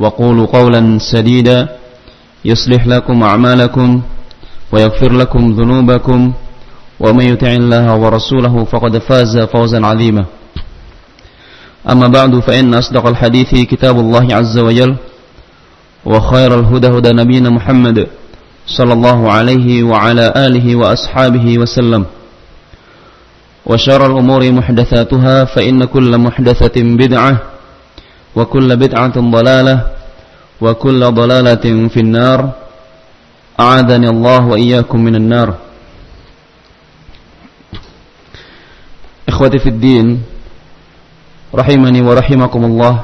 وقولوا قولا سديدا. يصلح لكم أعمالكم ويغفر لكم ذنوبكم. ومن يطع الله ورسوله فقد فاز فوزا عظيما. أما بعد فإن أصدق الحديث كتاب الله عز وجل وخير الهدى هدى نبينا محمد صلى الله عليه وعلى آله وأصحابه وسلم. وشر الأمور محدثاتها فإن كل محدثة بدعة وكل بدعة ضلالة وكل ضلالة في النار أعاذني الله وإياكم من النار إخوتي في الدين رحمني ورحمكم الله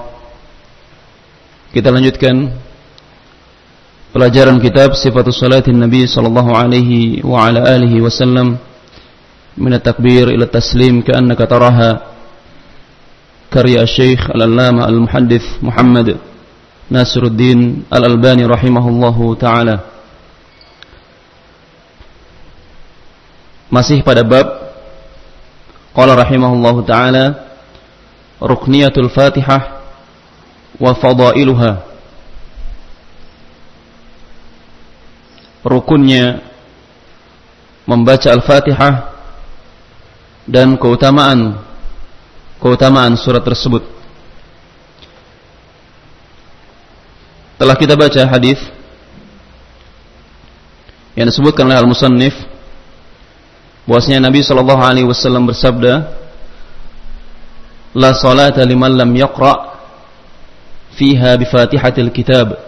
kita lanjutkan pelajaran kitab Sifatus Salatin Nabi sallallahu alaihi wa ala alihi wasallam min at-takbir ila taslim ka'annaka taraha karya Syekh Al-Allama Al-Muhaddith Muhammad Nasiruddin Al-Albani rahimahullahu taala. Masih pada bab qala rahimahullahu taala rukniyatul Fatihah wa fadailuha. Rukunnya membaca Al-Fatihah dan keutamaan keutamaan surat tersebut. Telah kita baca hadis yang disebutkan oleh Al-Musannif bahwasanya Nabi sallallahu alaihi wasallam bersabda La salata liman lam yaqra fiha bi Fatihatil Kitab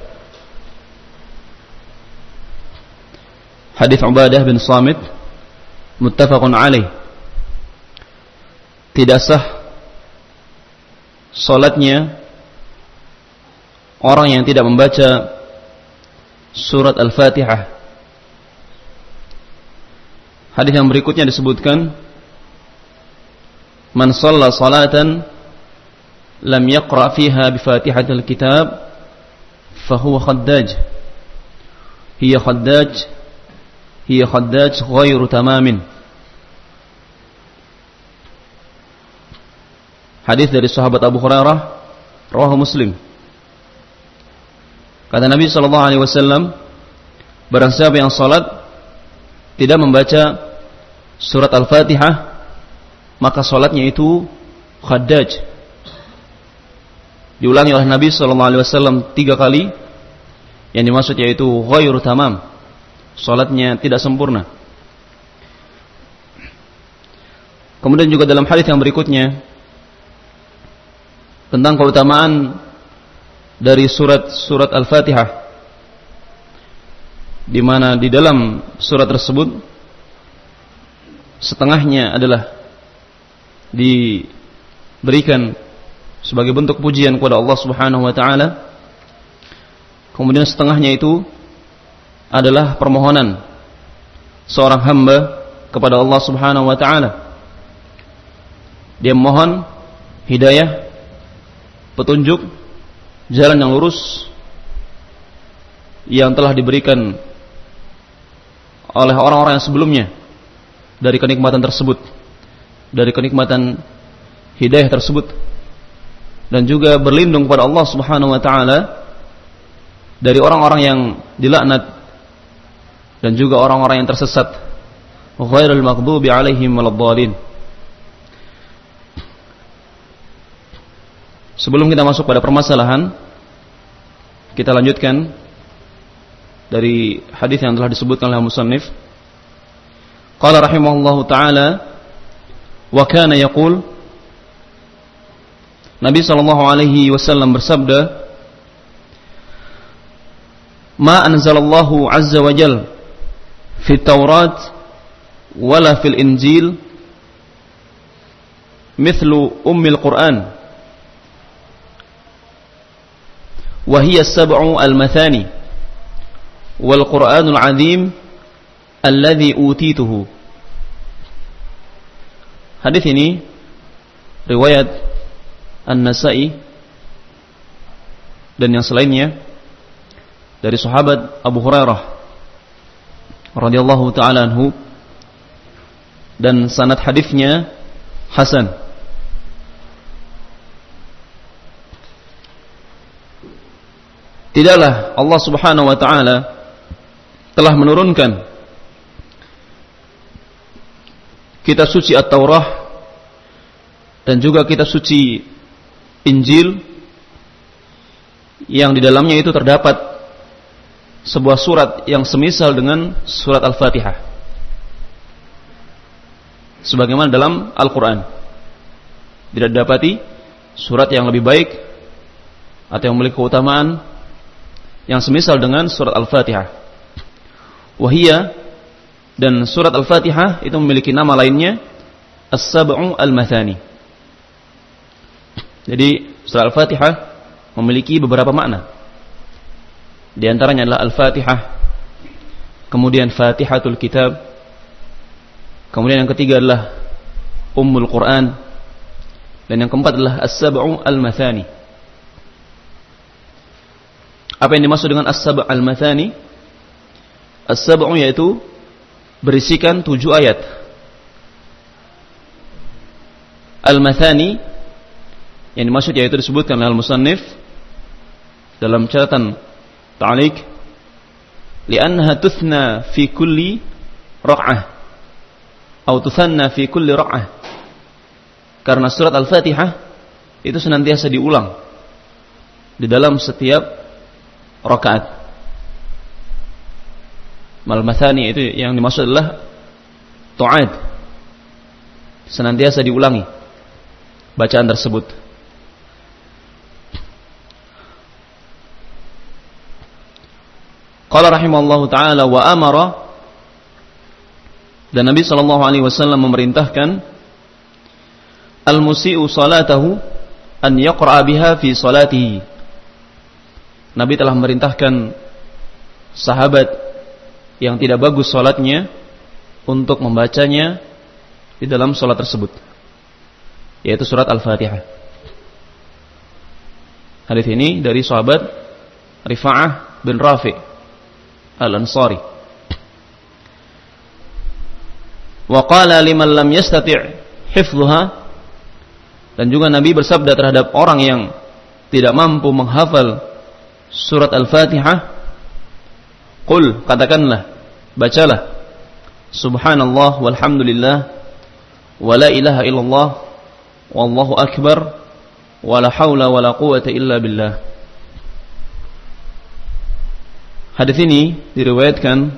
Hadis Ubadah bin Samit muttafaqun alaih Tidak sah Salatnya orang yang tidak membaca surat Al-Fatihah. Hadis yang berikutnya disebutkan Man shalla salatan lam yaqra fiha bi Fatihatil Kitab fahuwa khaddaj. Hiya khaddaj hiya khaddaj ghairu tamamin. Hadis dari sahabat Abu Hurairah, rawahu Muslim. Kata Nabi sallallahu alaihi wasallam, barang siapa yang salat tidak membaca surat Al-Fatihah, maka salatnya itu khaddaj. Diulangi oleh Nabi sallallahu alaihi wasallam tiga kali. Yang dimaksud yaitu ghairu tamam. Salatnya tidak sempurna. Kemudian juga dalam hadis yang berikutnya tentang keutamaan dari surat-surat Al-Fatihah di mana di dalam surat tersebut setengahnya adalah diberikan sebagai bentuk pujian kepada Allah Subhanahu wa taala. Kemudian setengahnya itu adalah permohonan seorang hamba kepada Allah Subhanahu wa taala. Dia mohon hidayah petunjuk jalan yang lurus yang telah diberikan oleh orang-orang yang sebelumnya dari kenikmatan tersebut dari kenikmatan hidayah tersebut dan juga berlindung kepada Allah Subhanahu wa taala dari orang-orang yang dilaknat dan juga orang-orang yang tersesat. Ghairul maghdubi alaihim waladdallin Sebelum kita masuk pada permasalahan, kita lanjutkan dari hadis yang telah disebutkan oleh musannif. Qala rahimahullahu taala wa kana yaqul Nabi sallallahu alaihi wasallam bersabda Ma anzalallahu azza wa jal fi Taurat wala fil Injil mithlu ummil Quran وهي السبع المثاني والقرآن العظيم الذي أوتيته Hadis ini riwayat An-Nasa'i dan yang selainnya dari sahabat Abu Hurairah radhiyallahu taala anhu dan sanad hadisnya hasan Tidaklah Allah Subhanahu wa taala telah menurunkan kita suci At-Taurah dan juga kita suci Injil yang di dalamnya itu terdapat sebuah surat yang semisal dengan surat Al-Fatihah. Sebagaimana dalam Al-Quran. Tidak didapati surat yang lebih baik atau yang memiliki keutamaan yang semisal dengan surat Al-Fatihah. Wahia dan surat Al-Fatihah itu memiliki nama lainnya As-Sab'u Al-Mathani. Jadi surat Al-Fatihah memiliki beberapa makna. Di antaranya adalah Al-Fatihah, kemudian Fatihatul Kitab, kemudian yang ketiga adalah Ummul Quran, dan yang keempat adalah As-Sab'u Al-Mathani. Apa yang dimaksud dengan as-sab' al-mathani? As-sab'u yaitu berisikan tujuh ayat. Al-mathani yang dimaksud yaitu disebutkan oleh al-musannif dalam catatan ta'liq li'annaha tuthna fi kulli raq'ah atau tuthanna fi kulli raq'ah karena surat al-fatihah itu senantiasa diulang di dalam setiap rakaat. Mal mathani itu yang dimaksud adalah tu'ad. Senantiasa diulangi bacaan tersebut. Qala rahimallahu taala wa amara dan Nabi sallallahu alaihi wasallam memerintahkan al-musii'u salatahu an yaqra'a biha fi salatihi Nabi telah memerintahkan sahabat yang tidak bagus sholatnya untuk membacanya di dalam sholat tersebut yaitu surat Al-Fatihah. Hadis ini dari sahabat Rifa'ah bin Rafi Al-Ansari. Wa lam yastati' hifdhuha dan juga Nabi bersabda terhadap orang yang tidak mampu menghafal surat Al-Fatihah Qul katakanlah bacalah Subhanallah walhamdulillah wa la ilaha illallah wallahu akbar wa la haula wa la quwata illa billah. Hadis ini diriwayatkan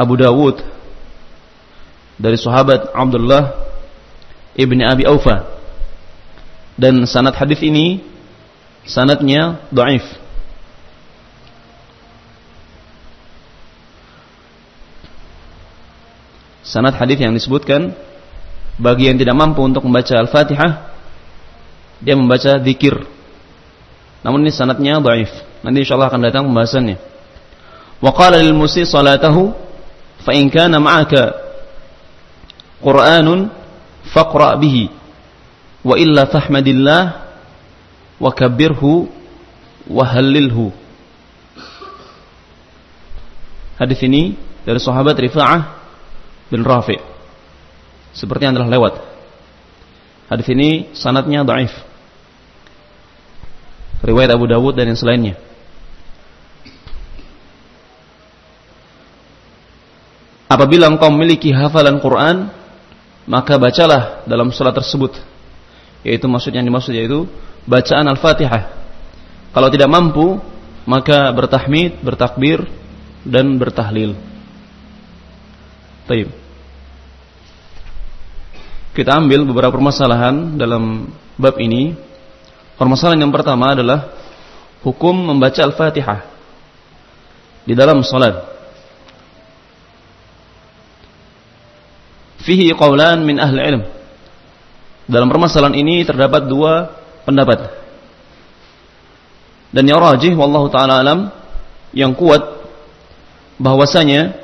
Abu Dawud dari sahabat Abdullah ibni Abi Aufa. Dan sanad hadis ini sanatnya dhaif. Sanad hadis yang disebutkan bagi yang tidak mampu untuk membaca Al-Fatihah dia membaca zikir. Namun ini sanatnya dhaif. Nanti insyaallah akan datang pembahasannya. Wa lil musi salatahu fa in kana ma'aka Qur'anun faqra bihi wa illa fahmadillah wakabirhu wahallilhu hadis ini dari sahabat Rifa'ah bin Rafi. Seperti yang telah lewat. Hadis ini sanatnya daif. Riwayat Abu Dawud dan yang selainnya. Apabila engkau memiliki hafalan Quran maka bacalah dalam salat tersebut. Yaitu maksudnya yang dimaksud yaitu bacaan Al-Fatihah. Kalau tidak mampu, maka bertahmid, bertakbir dan bertahlil. Baik. Kita ambil beberapa permasalahan dalam bab ini. Permasalahan yang pertama adalah hukum membaca Al-Fatihah di dalam salat. Fihi qawlan min ahli ilm. Dalam permasalahan ini terdapat dua pendapat. Dan yang rajih wallahu taala alam yang kuat bahwasanya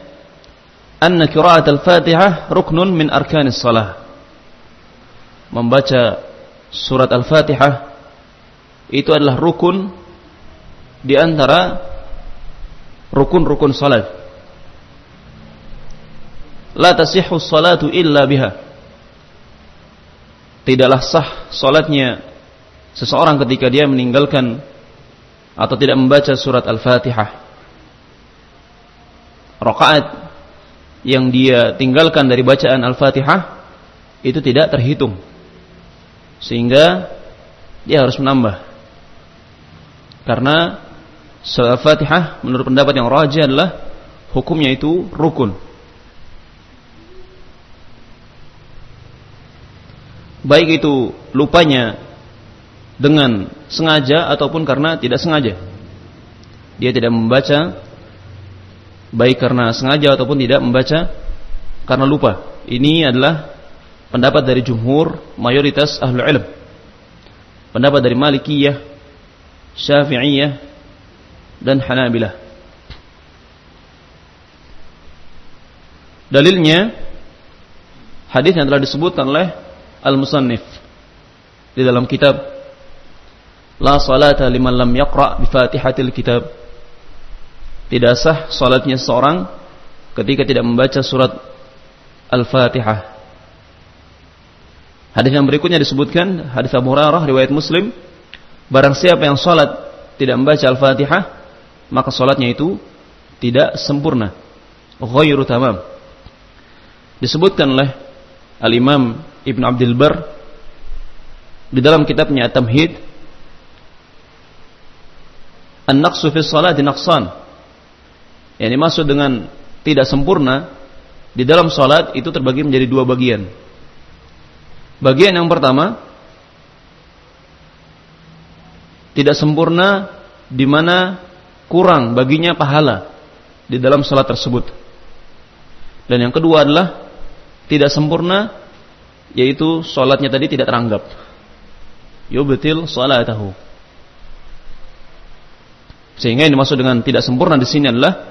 anna qira'at al-Fatihah ruknun min arkanis salah. Membaca surat Al-Fatihah itu adalah rukun di antara rukun-rukun salat. La tasihhu salatu illa biha. Tidaklah sah salatnya seseorang ketika dia meninggalkan atau tidak membaca surat Al-Fatihah. Rakaat yang dia tinggalkan dari bacaan Al-Fatihah itu tidak terhitung. Sehingga dia harus menambah. Karena Surah Al-Fatihah menurut pendapat yang rajih adalah hukumnya itu rukun. Baik itu lupanya dengan sengaja ataupun karena tidak sengaja. Dia tidak membaca baik karena sengaja ataupun tidak membaca karena lupa. Ini adalah pendapat dari jumhur mayoritas ahlul ilm. Pendapat dari Malikiyah, Syafi'iyah, dan Hanabilah. Dalilnya hadis yang telah disebutkan oleh Al-Musannif di dalam kitab La salata liman lam yaqra bi Fatihatil kitab. Tidak sah salatnya seorang ketika tidak membaca surat Al-Fatihah. Hadis yang berikutnya disebutkan hadis Abu Hurairah riwayat Muslim, barang siapa yang salat tidak membaca Al-Fatihah maka sholatnya itu tidak sempurna. Ghairu tamam. Disebutkan oleh Al-Imam Ibn Abdul Bar di dalam kitabnya At-Tamhid An-naqsu fi salati naqsan. Yang dimaksud dengan tidak sempurna di dalam salat itu terbagi menjadi dua bagian. Bagian yang pertama tidak sempurna di mana kurang baginya pahala di dalam salat tersebut. Dan yang kedua adalah tidak sempurna yaitu salatnya tadi tidak teranggap. Yubtil salatahu. Sehingga yang dimaksud dengan tidak sempurna di sini adalah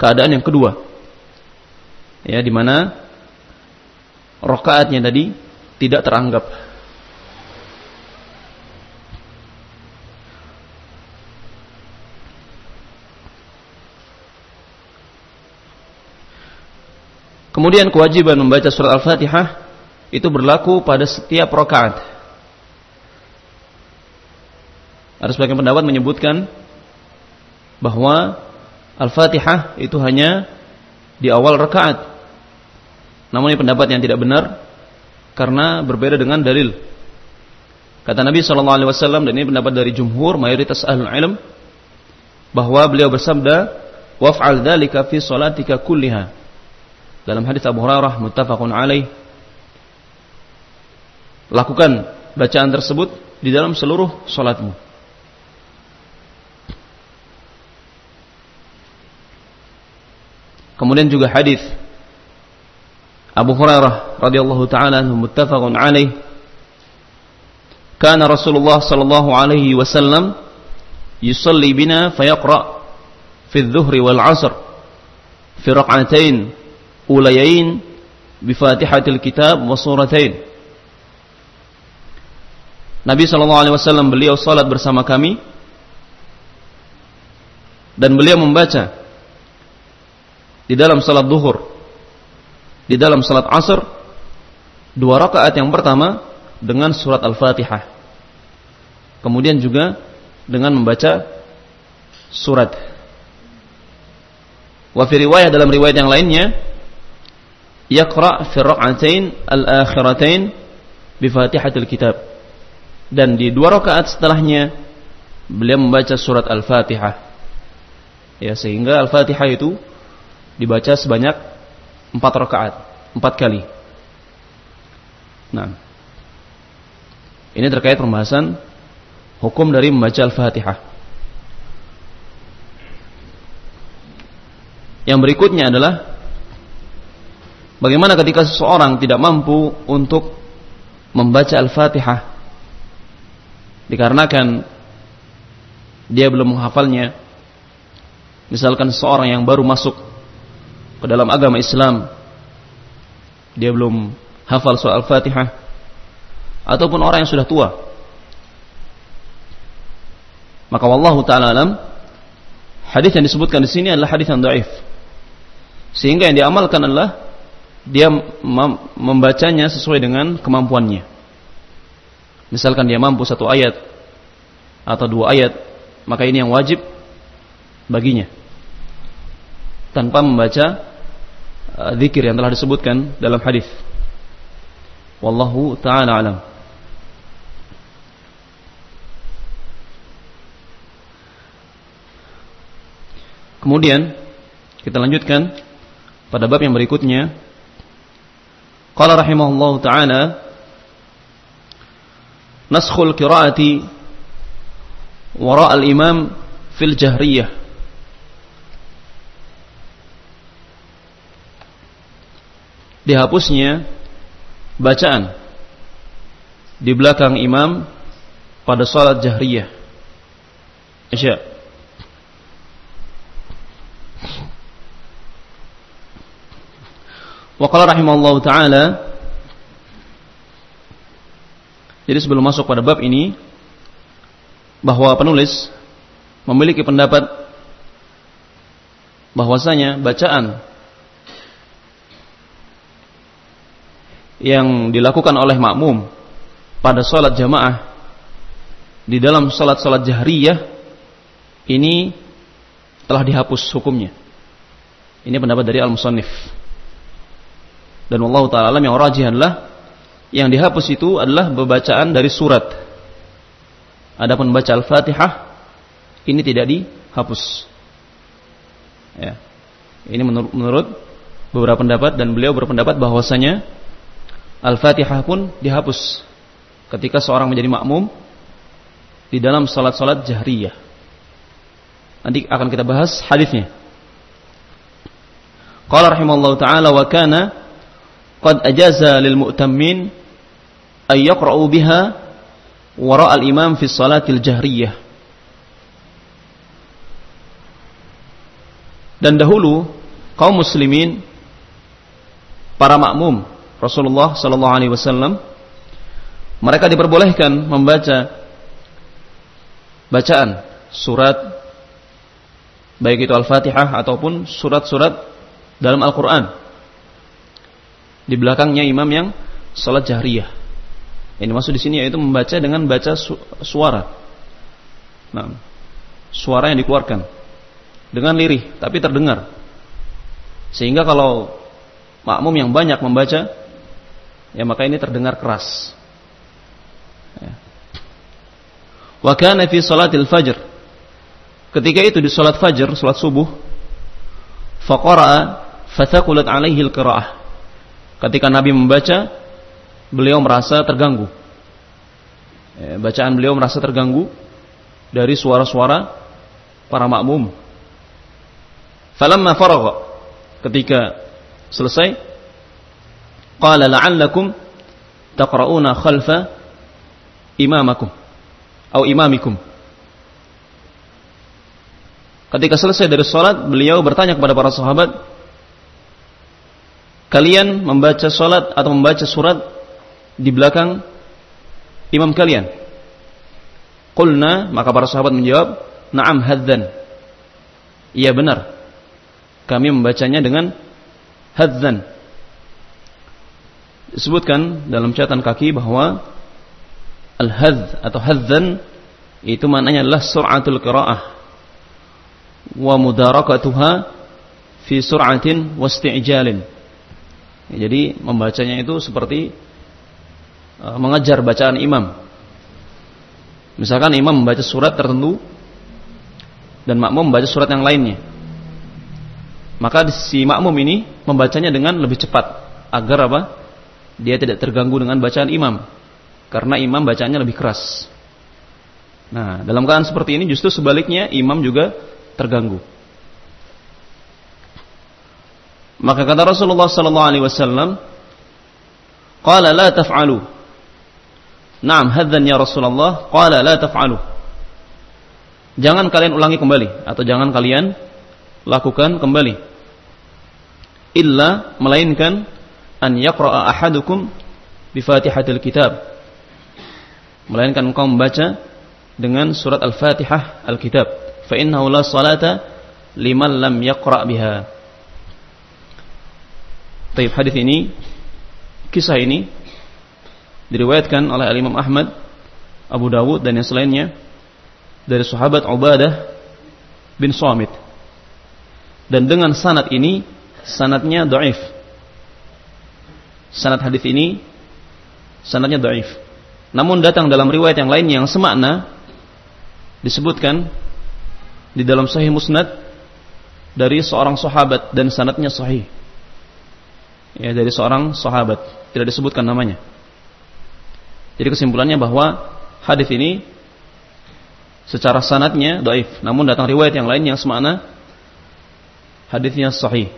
keadaan yang kedua. Ya, di mana rakaatnya tadi tidak teranggap. Kemudian kewajiban membaca surat Al-Fatihah itu berlaku pada setiap rakaat. Ada sebagian pendapat menyebutkan bahwa Al-Fatihah itu hanya di awal rakaat. Namun ini pendapat yang tidak benar karena berbeda dengan dalil. Kata Nabi Shallallahu Alaihi Wasallam dan ini pendapat dari jumhur mayoritas ahlul ilm bahwa beliau bersabda, "Waf'al dzalika fi salatika kulliha." dalam hadis Abu Hurairah muttafaqun alaih lakukan bacaan tersebut di dalam seluruh salatmu kemudian juga hadis Abu Hurairah radhiyallahu taala muttafaqun alaih kana Rasulullah sallallahu alaihi wasallam yusalli bina fayaqra fi adh-dhuhri wal 'ashr fi raq'atain ulayain bi Fatihatil Kitab wa suratain. Nabi sallallahu alaihi wasallam beliau salat bersama kami dan beliau membaca di dalam salat duhur di dalam salat asar dua rakaat yang pertama dengan surat Al-Fatihah. Kemudian juga dengan membaca surat. Wa fi riwayah dalam riwayat yang lainnya yaqra fi rak'atain al-akhiratain bi Fatihatil Kitab. Dan di dua rakaat setelahnya beliau membaca surat Al-Fatihah. Ya, sehingga Al-Fatihah itu dibaca sebanyak empat rakaat, empat kali. Nah, ini terkait pembahasan hukum dari membaca Al-Fatihah. Yang berikutnya adalah bagaimana ketika seseorang tidak mampu untuk membaca Al-Fatihah dikarenakan dia belum menghafalnya. Misalkan seseorang yang baru masuk ke dalam agama Islam, dia belum hafal soal Al-Fatihah ataupun orang yang sudah tua. Maka wallahu taala alam hadis yang disebutkan di sini adalah hadis yang dhaif. Sehingga yang diamalkan adalah dia membacanya sesuai dengan kemampuannya. Misalkan dia mampu satu ayat atau dua ayat, maka ini yang wajib baginya. Tanpa membaca zikir yang telah disebutkan dalam hadis. Wallahu taala alam. Kemudian kita lanjutkan pada bab yang berikutnya. Qala rahimahullahu taala Naskhul qiraati wara al-imam fil jahriyah. Dihapusnya bacaan di belakang imam pada salat jahriyah. Isya. Wa qala rahimallahu taala Jadi sebelum masuk pada bab ini bahwa penulis memiliki pendapat bahwasanya bacaan yang dilakukan oleh makmum pada sholat jamaah di dalam sholat-sholat jahriyah ini telah dihapus hukumnya. Ini pendapat dari Al-Musannif. Dan Allah Ta'ala alam yang rajih adalah yang dihapus itu adalah pembacaan dari surat. Adapun baca Al-Fatihah ini tidak dihapus. Ya. Ini menurut, menurut beberapa pendapat dan beliau berpendapat bahwasanya Al-Fatihah pun dihapus ketika seorang menjadi makmum di dalam salat-salat jahriyah. Nanti akan kita bahas hadisnya. Qala rahimallahu taala wa kana qad ajaza lil mu'tammin ay yaqra'u biha wara al-imam fi salatil jahriyah. Dan dahulu kaum muslimin para makmum Rasulullah sallallahu alaihi wasallam mereka diperbolehkan membaca bacaan surat baik itu Al-Fatihah ataupun surat-surat dalam Al-Qur'an di belakangnya imam yang salat jahriyah. Ini maksud di sini yaitu membaca dengan baca su suara. Nah, suara yang dikeluarkan dengan lirih tapi terdengar. Sehingga kalau makmum yang banyak membaca ya maka ini terdengar keras. Ya. Wa kana fi salatil fajr. Ketika itu di salat fajr, salat subuh, faqara fathaqulat alaihi al-qira'ah ketika Nabi membaca, beliau merasa terganggu. Ya, bacaan beliau merasa terganggu dari suara-suara para makmum. Falamma faragha ketika selesai qala la'allakum taqra'una khalfa imamakum atau imamikum. Ketika selesai dari salat, beliau bertanya kepada para sahabat, kalian membaca salat atau membaca surat di belakang imam kalian? Qulna, maka para sahabat menjawab, "Na'am hadzan." Iya benar. Kami membacanya dengan hadzan. Disebutkan dalam catatan kaki bahwa al-hadz atau hadzan itu maknanya adalah sur'atul qiraah wa mudarakatuha fi sur'atin wasti'jalin Ya, jadi membacanya itu seperti uh, mengejar bacaan imam. Misalkan imam membaca surat tertentu dan makmum membaca surat yang lainnya. Maka si makmum ini membacanya dengan lebih cepat agar apa? Dia tidak terganggu dengan bacaan imam. Karena imam bacanya lebih keras. Nah, dalam keadaan seperti ini justru sebaliknya imam juga terganggu. Maka kata Rasulullah sallallahu alaihi wasallam, "Qala la taf'alu." Naam, hadzan ya Rasulullah, qala la taf'alu. Jangan kalian ulangi kembali atau jangan kalian lakukan kembali. Illa melainkan an yaqra'a ahadukum bi Fatihatil Kitab. Melainkan engkau membaca dengan surat Al-Fatihah Al-Kitab. Fa innahu la salata liman lam yaqra' biha. Taib hadis ini kisah ini diriwayatkan oleh Al Imam Ahmad, Abu Dawud dan yang selainnya dari sahabat Ubadah bin Samit. Dan dengan sanad ini sanadnya dhaif. Sanad hadis ini sanadnya dhaif. Namun datang dalam riwayat yang lain yang semakna disebutkan di dalam Sahih Musnad dari seorang sahabat dan sanadnya sahih. Ya dari seorang sahabat. Tidak disebutkan namanya. Jadi kesimpulannya bahwa hadis ini secara sanatnya daif. Namun datang riwayat yang lain yang semakna hadisnya sahih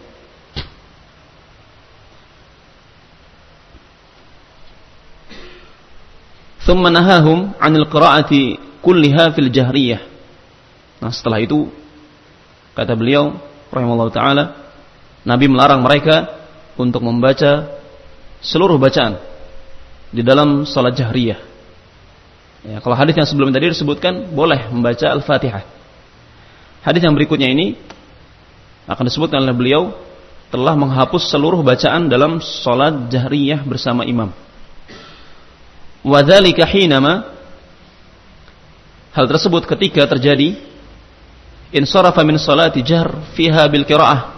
ثم نهاهم عن القراءة كلها في الجهرية Nah, setelah itu kata beliau rahimahullah taala, Nabi melarang mereka untuk membaca seluruh bacaan di dalam salat jahriyah. Ya, kalau hadis yang sebelumnya tadi disebutkan boleh membaca Al-Fatihah. Hadis yang berikutnya ini akan disebutkan oleh beliau telah menghapus seluruh bacaan dalam salat jahriyah bersama imam. Wadzalika hinama hal tersebut ketika terjadi insarafa min salati jahr fiha bil qiraah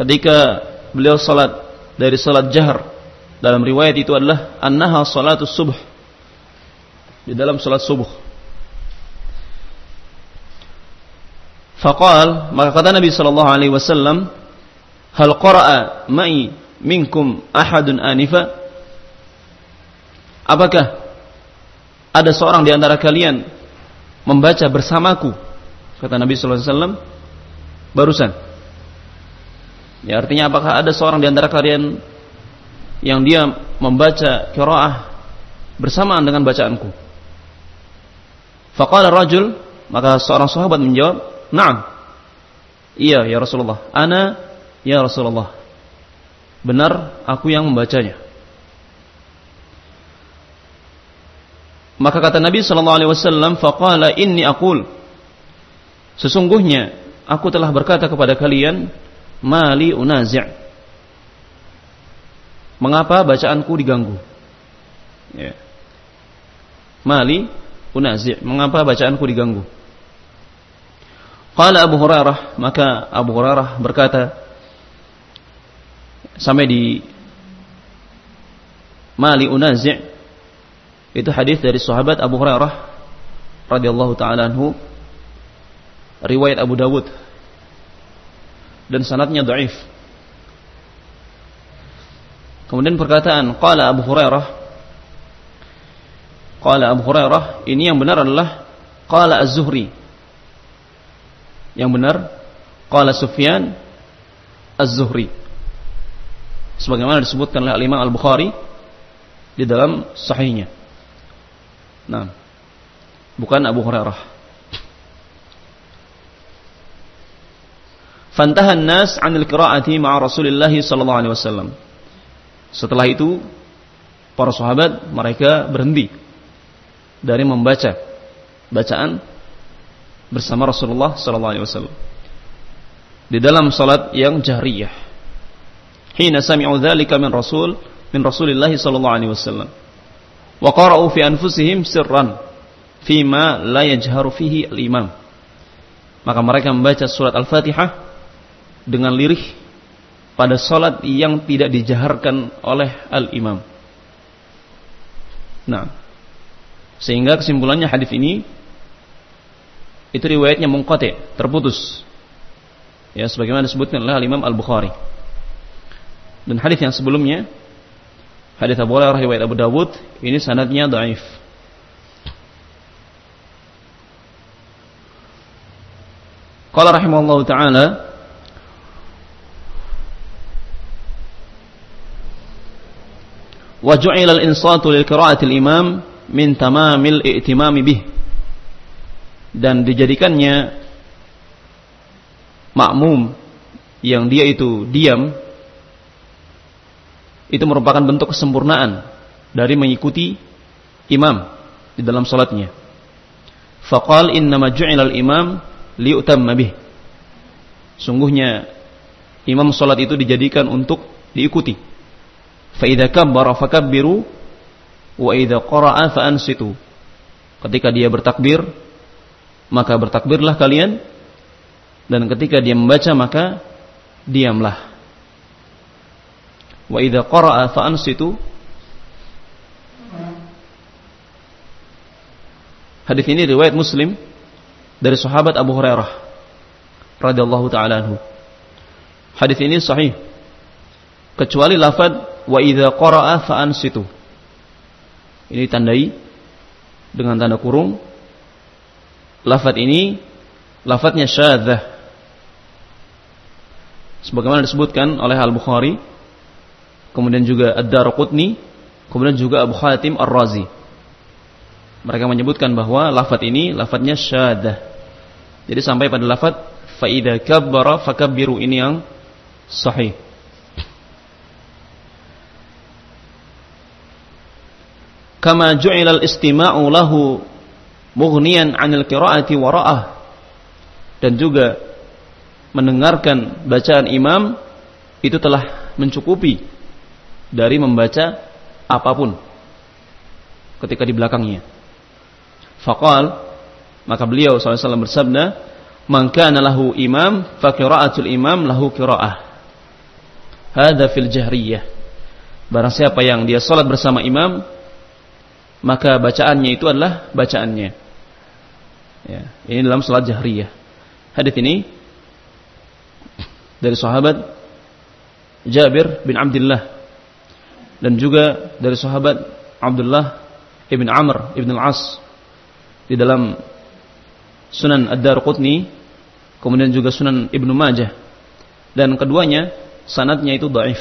ketika beliau salat dari salat jahar. Dalam riwayat itu adalah annaha salatus subuh. Di dalam salat subuh. Faqal, maka kata Nabi sallallahu alaihi wasallam, "Hal qara'a ma'i minkum ahadun anifa?" Apakah ada seorang di antara kalian membaca bersamaku? Kata Nabi sallallahu alaihi wasallam barusan. Ya artinya apakah ada seorang di antara kalian yang dia membaca qiraah bersamaan dengan bacaanku? Faqala rajul, maka seorang sahabat menjawab, "Na'am." Iya, ya Rasulullah. Ana ya Rasulullah. Benar aku yang membacanya. Maka kata Nabi sallallahu alaihi wasallam, "Faqala inni aqul." Sesungguhnya aku telah berkata kepada kalian, mali unazi' Mengapa bacaanku diganggu? Ya. Mali unazi' Mengapa bacaanku diganggu? Qala Abu Hurairah, maka Abu Hurairah berkata sampai di Mali unazi' itu hadis dari sahabat Abu Hurairah radhiyallahu taala anhu riwayat Abu Dawud dan sanatnya dhaif. Kemudian perkataan qala Abu Hurairah qala Abu Hurairah ini yang benar adalah qala Az-Zuhri. Yang benar qala Sufyan Az-Zuhri. Sebagaimana disebutkan oleh Imam Al-Bukhari di dalam sahihnya. Nah, bukan Abu Hurairah. Fantahan nas 'anil qira'ati ma'a Rasulillah sallallahu alaihi wasallam. Setelah itu para sahabat mereka berhenti dari membaca bacaan bersama Rasulullah sallallahu alaihi wasallam. Di dalam salat yang jahriyah. Hina sami'u dzalika min Rasul min Rasulillah sallallahu alaihi wasallam. Wa qara'u fi anfusihim sirran fima la yajharu fihi al-imam. Maka mereka membaca surat Al-Fatihah dengan lirih pada salat yang tidak dijaharkan oleh al-imam. Nah, sehingga kesimpulannya hadis ini itu riwayatnya mungqati, terputus. Ya, sebagaimana disebutkan oleh Imam Al-Bukhari. Dan hadis yang sebelumnya hadis Abu Hurairah riwayat Abu Dawud ini sanadnya dhaif. Qala rahimahullahu taala wa ju'ila al-insatu lil qira'ati al-imam min tamamil i'timami bih dan dijadikannya makmum yang dia itu diam itu merupakan bentuk kesempurnaan dari mengikuti imam di dalam salatnya. Faqal innama ju'ila al-imam liutamma bih. Sungguhnya imam salat itu dijadikan untuk diikuti. Fa idza kabbara wa idza qara'a fa ansitu. Ketika dia bertakbir, maka bertakbirlah kalian dan ketika dia membaca maka diamlah. Wa idza qara'a fa ansitu. Hadis ini riwayat Muslim dari sahabat Abu Hurairah radhiyallahu taala anhu. Hadis ini sahih kecuali lafaz wa idza qara'a fa ansitu. Ini tandai dengan tanda kurung. Lafaz ini lafaznya syadzah. Sebagaimana disebutkan oleh Al-Bukhari, kemudian juga Ad-Darqutni, kemudian juga Abu Hatim Ar-Razi mereka menyebutkan bahwa lafat ini lafadznya syadah. Jadi sampai pada lafat faida kabbara fakabbiru ini yang sahih. Kama ju'ila al-istima'u lahu mughniyan 'anil qira'ati wara'ah. Dan juga mendengarkan bacaan imam itu telah mencukupi dari membaca apa pun ketika di belakangnya. Faqal maka beliau SAW bersabda, "Man kana lahu imam, fa qira'atul imam lahu qira'ah." Hadza fil jahriyah. Barang siapa yang dia salat bersama imam, maka bacaannya itu adalah bacaannya. Ya, ini dalam salat jahriyah. Hadis ini dari sahabat Jabir bin Abdullah dan juga dari sahabat Abdullah ibn Amr ibn al-As di dalam Sunan Ad-Darqutni kemudian juga Sunan Ibnu Majah dan keduanya sanadnya itu dhaif.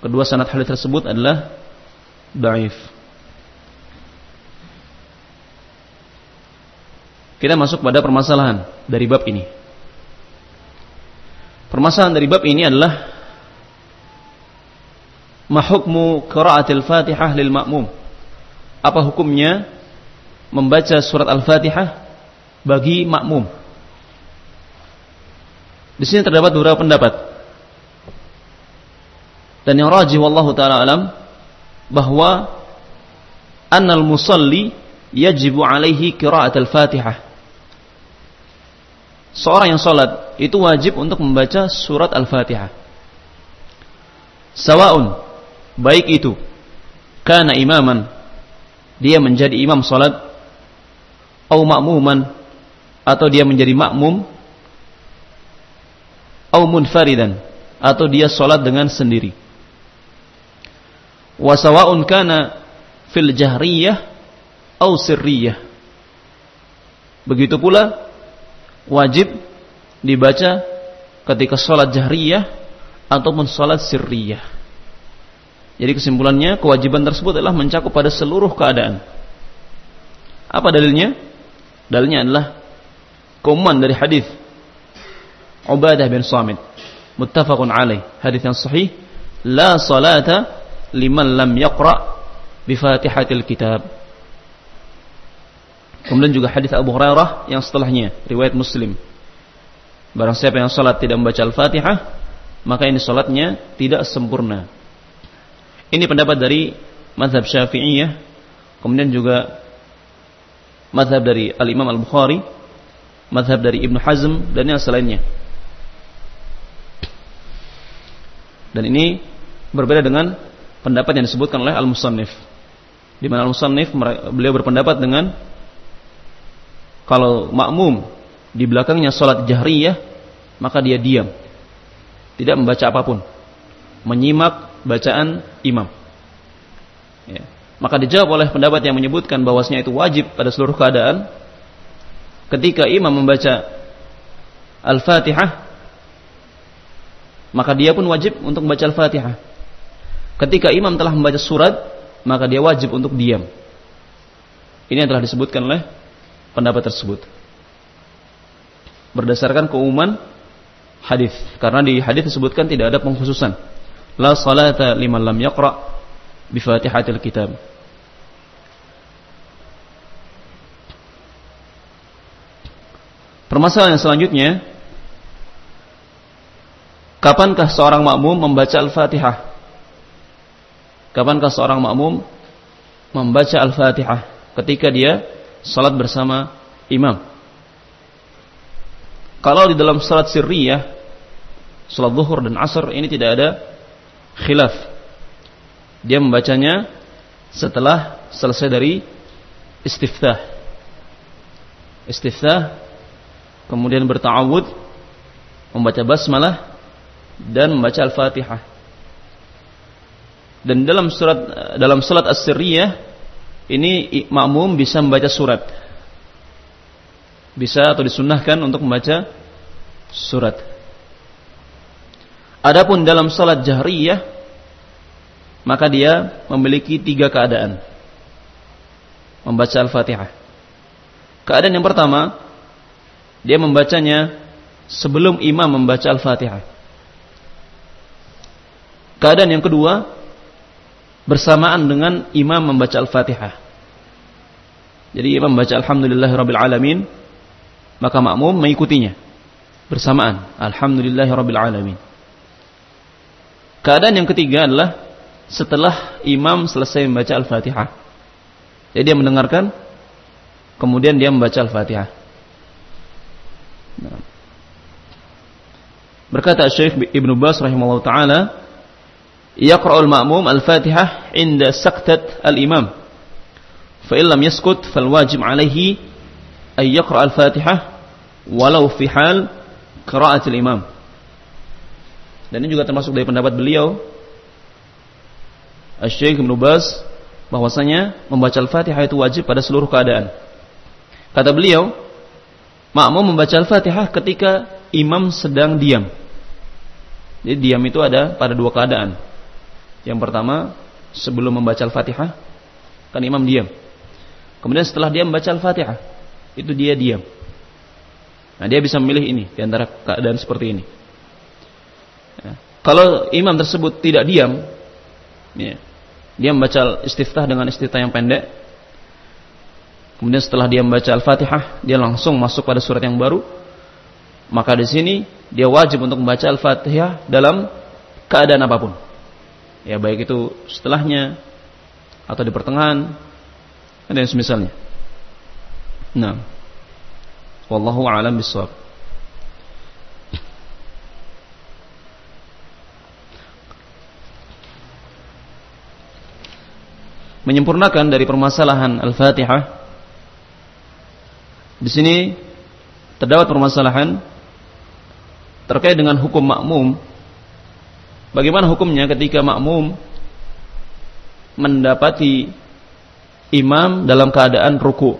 Kedua sanad hadis tersebut adalah dhaif. Kita masuk pada permasalahan dari bab ini. Permasalahan dari bab ini adalah mahukmu qiraatil Fatihah lil ma'mum. Apa hukumnya membaca surat Al-Fatihah bagi makmum. Di sini terdapat beberapa pendapat. Dan yang rajih wallahu taala alam bahwa annal musalli yajibu alaihi qira'at al-Fatihah. Seorang yang salat itu wajib untuk membaca surat Al-Fatihah. Sawaun baik itu karena imaman dia menjadi imam salat au ma'muman atau dia menjadi makmum au munfaridan atau dia sholat dengan sendiri. Wa sawa'un kana fil jahriyah au sirriyah. Begitu pula wajib dibaca ketika sholat jahriyah ataupun sholat sirriyah jadi kesimpulannya kewajiban tersebut adalah mencakup pada seluruh keadaan apa dalilnya Dalilnya adalah keumuman dari hadis Ubadah bin Samit. Muttafaqun alaih. Hadis yang sahih. La salata liman lam yaqra bi Fatihatil Kitab. Kemudian juga hadis Abu Hurairah yang setelahnya, riwayat Muslim. Barang siapa yang salat tidak membaca Al-Fatihah, maka ini salatnya tidak sempurna. Ini pendapat dari mazhab Syafi'iyah, kemudian juga madhab dari Al-Imam Al-Bukhari, madhab dari Ibnu Hazm dan yang selainnya. Dan ini berbeda dengan pendapat yang disebutkan oleh Al-Musannif. Di mana Al-Musannif beliau berpendapat dengan kalau makmum di belakangnya sholat jahriyah, maka dia diam. Tidak membaca apa pun. Menyimak bacaan imam. Ya. Maka dijawab oleh pendapat yang menyebutkan bahwasanya itu wajib pada seluruh keadaan. Ketika imam membaca Al-Fatihah, maka dia pun wajib untuk membaca Al-Fatihah. Ketika imam telah membaca surat, maka dia wajib untuk diam. Ini yang telah disebutkan oleh pendapat tersebut. Berdasarkan keumuman hadis. Karena di hadis disebutkan tidak ada pengkhususan. La salata liman lam yaqra bi Fatihatil Kitab. Permasalahan selanjutnya, kapankah seorang makmum membaca Al-Fatihah? Kapankah seorang makmum membaca Al-Fatihah ketika dia salat bersama imam? Kalau di dalam salat sirriyah, salat zuhur dan asar ini tidak ada khilaf. Dia membacanya setelah selesai dari istiftah. Istiftah kemudian bertawud membaca basmalah dan membaca Al-Fatihah. Dan dalam surat dalam salat as-sirriyah ini makmum bisa membaca surat. Bisa atau disunnahkan untuk membaca surat. Adapun dalam salat jahriyah maka dia memiliki tiga keadaan. Membaca Al-Fatihah. Keadaan yang pertama, dia membacanya sebelum imam membaca Al-Fatihah. Keadaan yang kedua, bersamaan dengan imam membaca Al-Fatihah. Jadi imam membaca Alhamdulillahirabbil alamin, maka makmum mengikutinya bersamaan Alhamdulillahirabbil alamin. Keadaan yang ketiga adalah setelah imam selesai membaca Al-Fatihah. Jadi dia mendengarkan kemudian dia membaca Al-Fatihah. Nah. Berkata Syekh Ibnu Bas rahimahullah taala, yaqra'ul ma'mum al-Fatihah inda saktat al-imam. Fa in lam yaskut fal wajib alaihi ay yaqra' al-Fatihah walau fi hal qira'at al-imam. Dan ini juga termasuk dari pendapat beliau Syekh Ibn Baz bahwasanya membaca Al-Fatihah itu wajib pada seluruh keadaan. Kata beliau, makmum membaca Al-Fatihah ketika imam sedang diam. Jadi diam itu ada pada dua keadaan. Yang pertama, sebelum membaca Al-Fatihah, kan imam diam. Kemudian setelah dia membaca Al-Fatihah, itu dia diam. Nah, dia bisa memilih ini di antara keadaan seperti ini. Ya. Kalau imam tersebut tidak diam, ya, dia membaca istiftah dengan istiftah yang pendek. Kemudian setelah dia membaca Al-Fatihah, dia langsung masuk pada surat yang baru. Maka di sini dia wajib untuk membaca Al-Fatihah dalam keadaan apa pun ya baik itu setelahnya atau di pertengahan dan semisalnya. Nah, wallahu a'lam bishawab. Menyempurnakan dari permasalahan Al-Fatihah di sini terdapat permasalahan terkait dengan hukum makmum Bagaimana hukumnya ketika makmum mendapati imam dalam keadaan ruku?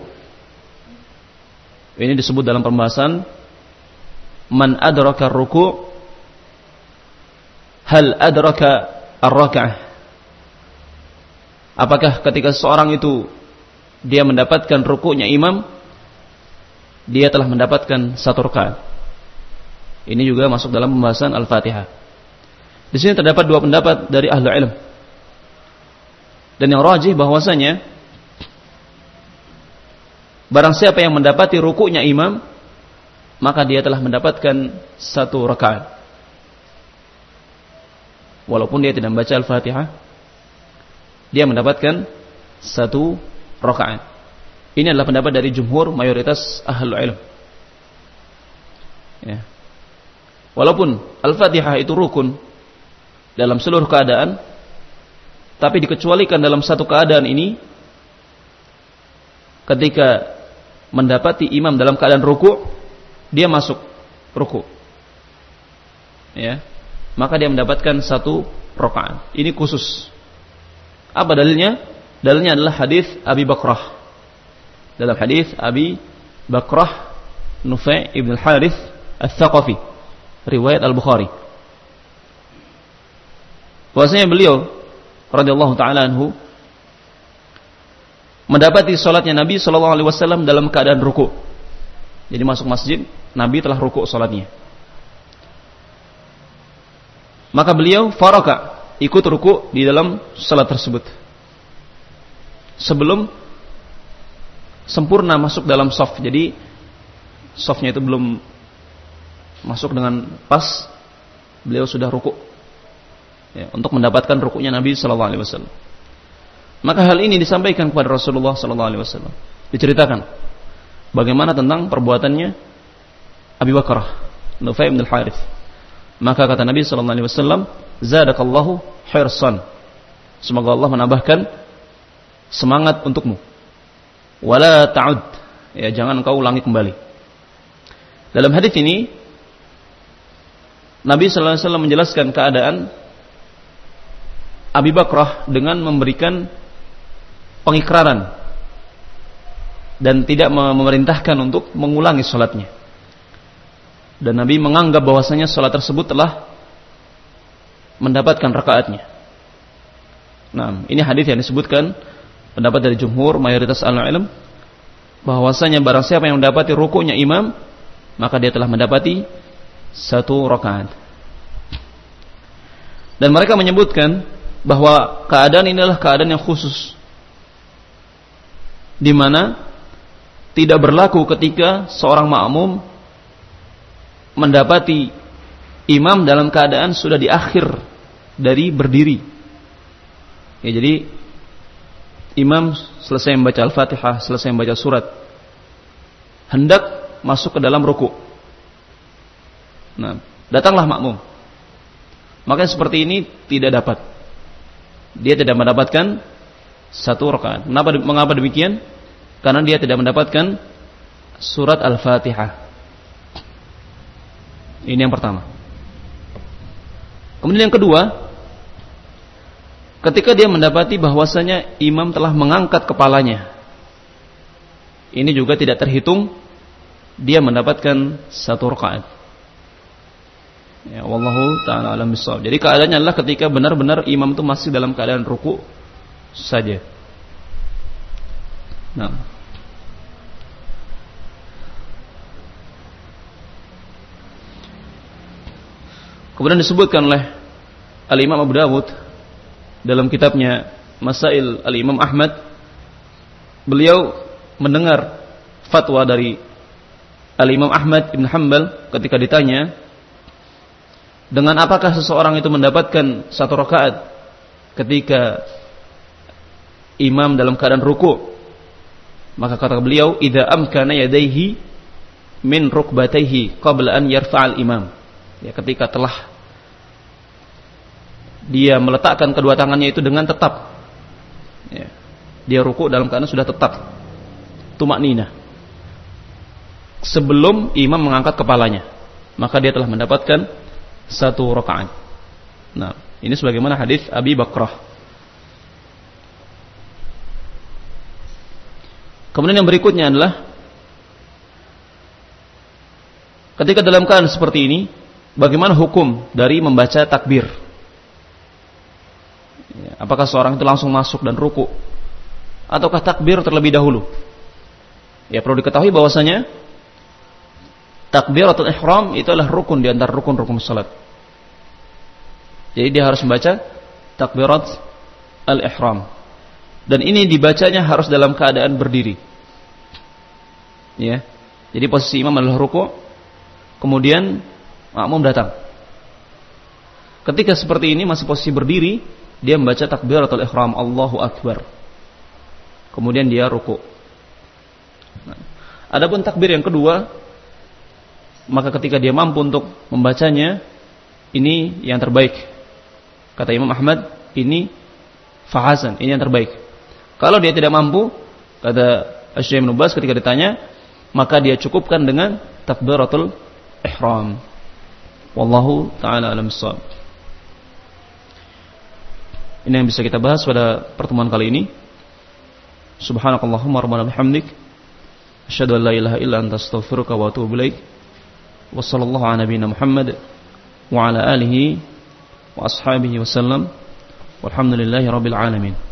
Ini disebut dalam pembahasan man adraka ruku hal adraka ar-raka'ah. Apakah ketika seorang itu dia mendapatkan rukunya imam dia telah mendapatkan satu rakaat. Ini juga masuk dalam pembahasan Al-Fatihah. Di sini terdapat dua pendapat dari ahli ilm. Dan yang rajih bahwasanya barang siapa yang mendapati rukuknya imam, maka dia telah mendapatkan satu rakaat. Walaupun dia tidak membaca Al-Fatihah, dia mendapatkan satu rakaat. Ini adalah pendapat dari jumhur mayoritas ahli ilm. Ya. Walaupun Al-Fatihah itu rukun, dalam seluruh keadaan tapi dikecualikan dalam satu keadaan ini ketika mendapati imam dalam keadaan ruku, dia masuk ruku. Ya. Maka dia mendapatkan satu rakaat. Ini khusus. Apa dalilnya? Dalilnya adalah hadis Abi Bakrah. Dalam hadis Abi Bakrah Nufai ibn al-Harith al-Thaqafi. Riwayat Al-Bukhari. Bahwasanya beliau radhiyallahu taala anhu mendapati salatnya Nabi sallallahu alaihi wasallam dalam keadaan ruku. Jadi masuk masjid, Nabi telah ruku salatnya. Maka beliau faraka ikut ruku di dalam salat tersebut. Sebelum sempurna masuk dalam soft. Jadi softnya itu belum masuk dengan pas, beliau sudah ruku ya, untuk mendapatkan rukuknya Nabi Shallallahu Alaihi Wasallam. Maka hal ini disampaikan kepada Rasulullah Shallallahu Alaihi Wasallam. Diceritakan bagaimana tentang perbuatannya Abi Bakrah, Nufay bin Al-Harith. Maka kata Nabi Shallallahu Alaihi Wasallam, Zadakallahu hirsan. Semoga Allah menambahkan semangat untukmu. Wala ta'ud. Ya, jangan kau ulangi kembali. Dalam hadis ini Nabi sallallahu alaihi wasallam menjelaskan keadaan Abi Bakrah dengan memberikan pengikraran dan tidak memerintahkan untuk mengulangi sholatnya. Dan Nabi menganggap bahwasanya sholat tersebut telah mendapatkan rakaatnya. Nah, ini hadis yang disebutkan pendapat dari jumhur mayoritas al-ilm bahwasanya barang siapa yang mendapati rukunya imam maka dia telah mendapati satu rakaat. Dan mereka menyebutkan bahwa keadaan ini adalah keadaan yang khusus di mana tidak berlaku ketika seorang makmum mendapati imam dalam keadaan sudah di akhir dari berdiri. Ya, jadi imam selesai membaca Al-Fatihah, selesai membaca surat, hendak masuk ke dalam ruku. Nah, datanglah makmum. Maka seperti ini tidak dapat dia tidak mendapatkan satu rakaat. Kenapa mengapa demikian? Karena dia tidak mendapatkan surat Al-Fatihah. Ini yang pertama. Kemudian yang kedua, ketika dia mendapati bahwasanya imam telah mengangkat kepalanya. Ini juga tidak terhitung dia mendapatkan satu rakaat. Ya, wallahu taala alam bisawab. Jadi keadaannya adalah ketika benar-benar imam itu masih dalam keadaan ruku saja. Nah. Kemudian disebutkan oleh Al-Imam Abu Dawud dalam kitabnya Masail Al-Imam Ahmad beliau mendengar fatwa dari Al-Imam Ahmad bin Hanbal ketika ditanya dengan apakah seseorang itu mendapatkan satu rakaat ketika imam dalam keadaan ruku? Maka kata beliau idza amkana yadayhi min rukbatayhi qabla an yarfa'al imam. Ya ketika telah dia meletakkan kedua tangannya itu dengan tetap ya, dia ruku dalam keadaan sudah tetap tumak nina sebelum imam mengangkat kepalanya maka dia telah mendapatkan satu rakaat. Nah, ini sebagaimana hadis Abi Bakrah. Kemudian yang berikutnya adalah ketika dalam keadaan seperti ini, bagaimana hukum dari membaca takbir? Ya, apakah seorang itu langsung masuk dan ruku ataukah takbir terlebih dahulu? Ya perlu diketahui bahwasanya takbir atau ihram itu adalah rukun di antara rukun-rukun salat. Jadi dia harus membaca takbirat al-ihram. Dan ini dibacanya harus dalam keadaan berdiri. Ya. Jadi posisi imam adalah ruku, kemudian makmum datang. Ketika seperti ini masih posisi berdiri, dia membaca takbiratul ihram Allahu akbar. Kemudian dia ruku. Nah, adapun takbir yang kedua, maka ketika dia mampu untuk membacanya, ini yang terbaik Kata Imam Ahmad, ini fahasan, ini yang terbaik. Kalau dia tidak mampu, kata Syekh Ibn ketika ditanya, maka dia cukupkan dengan takbiratul ihram. Wallahu taala alam. Ini yang bisa kita bahas pada pertemuan kali ini. Subhanakallahumma rabbana bihamdik asyhadu an la ilaha illa anta astaghfiruka wa atubu ilaik. Wa sallallahu ala nabiyyina Muhammad wa ala alihi wa ashabihi wasallam. Walhamdulillahi rabbil alamin.